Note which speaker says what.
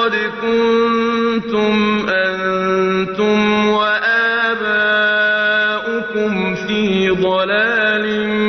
Speaker 1: لَقَدْ كُنتُمْ أَنتُمْ وَآبَاؤُكُمْ فِي ضَلَالٍ